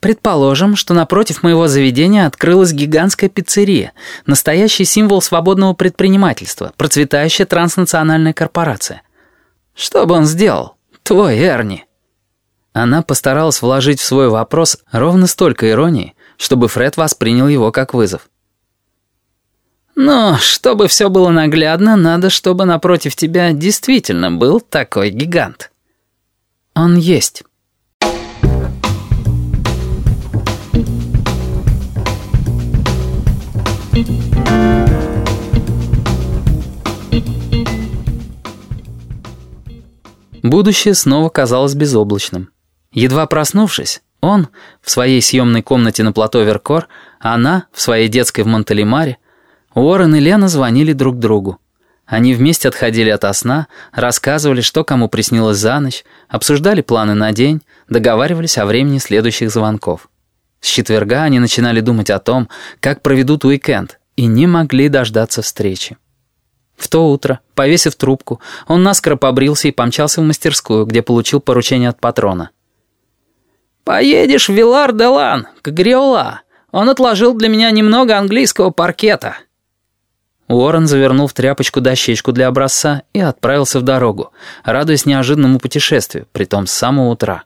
Предположим, что напротив моего заведения открылась гигантская пиццерия, настоящий символ свободного предпринимательства, процветающая транснациональная корпорация. Что бы он сделал? Твой Эрни. Она постаралась вложить в свой вопрос ровно столько иронии, чтобы Фред воспринял его как вызов. «Но, чтобы все было наглядно, надо, чтобы напротив тебя действительно был такой гигант». «Он есть». Будущее снова казалось безоблачным. Едва проснувшись, он в своей съемной комнате на плато Веркор, она в своей детской в Монтелемаре, Уоррен и Лена звонили друг другу. Они вместе отходили от сна, рассказывали, что кому приснилось за ночь, обсуждали планы на день, договаривались о времени следующих звонков. С четверга они начинали думать о том, как проведут уикенд, и не могли дождаться встречи. В то утро, повесив трубку, он наскоро побрился и помчался в мастерскую, где получил поручение от патрона. «Поедешь в Вилар-де-Лан, к Гриола. Он отложил для меня немного английского паркета». Уоррен завернул в тряпочку дощечку для образца и отправился в дорогу, радуясь неожиданному путешествию, притом с самого утра.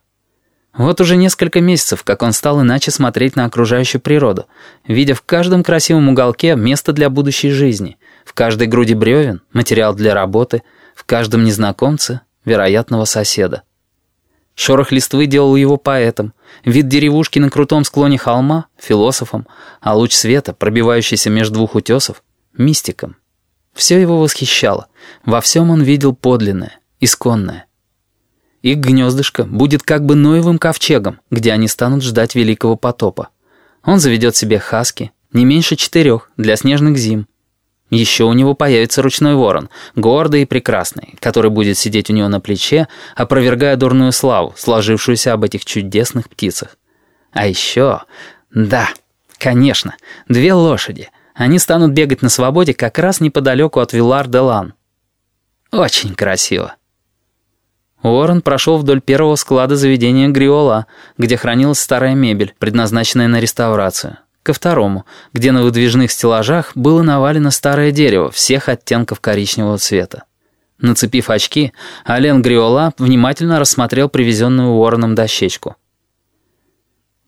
Вот уже несколько месяцев, как он стал иначе смотреть на окружающую природу, видя в каждом красивом уголке место для будущей жизни, в каждой груди бревен — материал для работы, в каждом незнакомце — вероятного соседа. Шорох листвы делал его поэтом, вид деревушки на крутом склоне холма — философом, а луч света, пробивающийся между двух утесов — мистиком. Все его восхищало, во всем он видел подлинное, исконное — их гнездышко будет как бы Ноевым ковчегом, где они станут ждать великого потопа. Он заведет себе хаски, не меньше четырех, для снежных зим. Еще у него появится ручной ворон, гордый и прекрасный, который будет сидеть у него на плече, опровергая дурную славу, сложившуюся об этих чудесных птицах. А еще... Да, конечно, две лошади. Они станут бегать на свободе как раз неподалеку от Вилар-де-Лан. Очень красиво. Уоррен прошел вдоль первого склада заведения Гриола, где хранилась старая мебель, предназначенная на реставрацию, ко второму, где на выдвижных стеллажах было навалено старое дерево всех оттенков коричневого цвета. Нацепив очки, Ален Гриола внимательно рассмотрел привезенную Уорреном дощечку.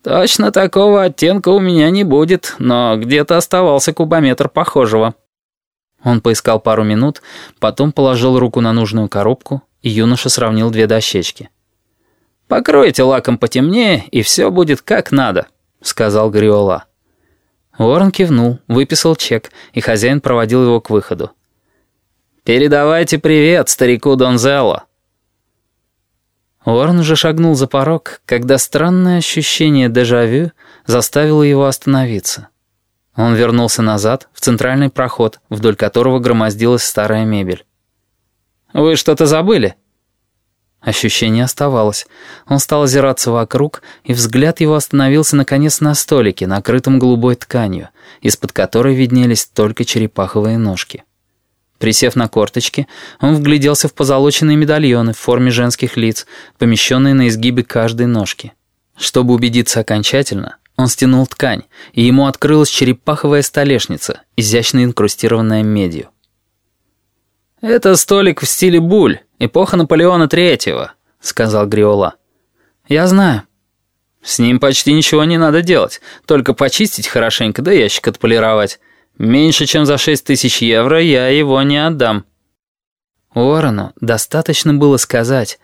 «Точно такого оттенка у меня не будет, но где-то оставался кубометр похожего». Он поискал пару минут, потом положил руку на нужную коробку юноша сравнил две дощечки. «Покройте лаком потемнее, и все будет как надо», — сказал Гриола. Уоррен кивнул, выписал чек, и хозяин проводил его к выходу. «Передавайте привет старику Донзелло». Уоррен уже шагнул за порог, когда странное ощущение дежавю заставило его остановиться. Он вернулся назад, в центральный проход, вдоль которого громоздилась старая мебель. «Вы что-то забыли?» Ощущение оставалось. Он стал озираться вокруг, и взгляд его остановился наконец на столике, накрытом голубой тканью, из-под которой виднелись только черепаховые ножки. Присев на корточки, он вгляделся в позолоченные медальоны в форме женских лиц, помещенные на изгибе каждой ножки. Чтобы убедиться окончательно, он стянул ткань, и ему открылась черепаховая столешница, изящно инкрустированная медью. «Это столик в стиле буль, эпоха Наполеона Третьего», — сказал Гриола. «Я знаю». «С ним почти ничего не надо делать, только почистить хорошенько да ящик отполировать. Меньше чем за шесть тысяч евро я его не отдам». Уоррену достаточно было сказать,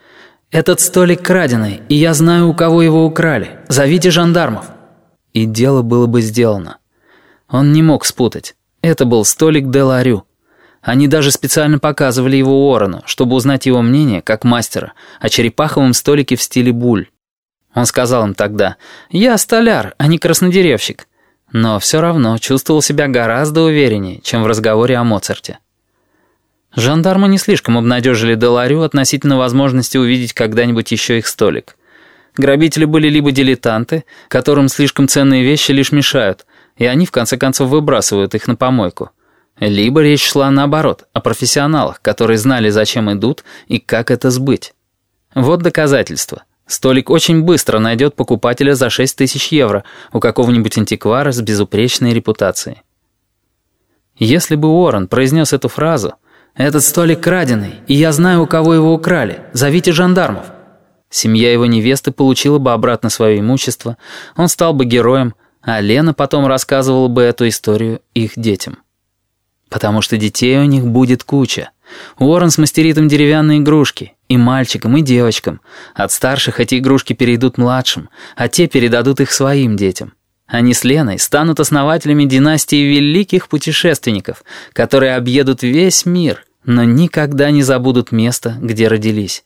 «Этот столик краденый, и я знаю, у кого его украли. Зовите жандармов». И дело было бы сделано. Он не мог спутать. Это был столик Деларю. Они даже специально показывали его Уоррену, чтобы узнать его мнение, как мастера, о черепаховом столике в стиле буль. Он сказал им тогда, «Я столяр, а не краснодеревщик». Но все равно чувствовал себя гораздо увереннее, чем в разговоре о Моцарте. Жандармы не слишком обнадежили Деларю относительно возможности увидеть когда-нибудь еще их столик. Грабители были либо дилетанты, которым слишком ценные вещи лишь мешают, и они в конце концов выбрасывают их на помойку – либо речь шла наоборот, о профессионалах, которые знали, зачем идут и как это сбыть. Вот доказательство. Столик очень быстро найдет покупателя за 6 тысяч евро у какого-нибудь антиквара с безупречной репутацией. Если бы Уоррен произнес эту фразу «Этот столик краденый, и я знаю, у кого его украли, зовите жандармов», семья его невесты получила бы обратно свое имущество, он стал бы героем, а Лена потом рассказывала бы эту историю их детям. Потому что детей у них будет куча. Уоррен смастерит им деревянные игрушки, и мальчикам, и девочкам. От старших эти игрушки перейдут младшим, а те передадут их своим детям. Они с Леной станут основателями династии великих путешественников, которые объедут весь мир, но никогда не забудут место, где родились.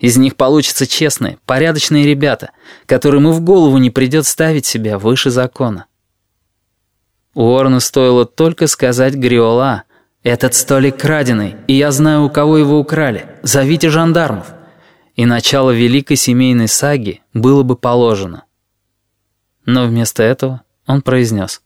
Из них получатся честные, порядочные ребята, которым и в голову не придет ставить себя выше закона. Уоррену стоило только сказать Гриола «Этот столик краденый, и я знаю, у кого его украли. Зовите жандармов». И начало великой семейной саги было бы положено. Но вместо этого он произнес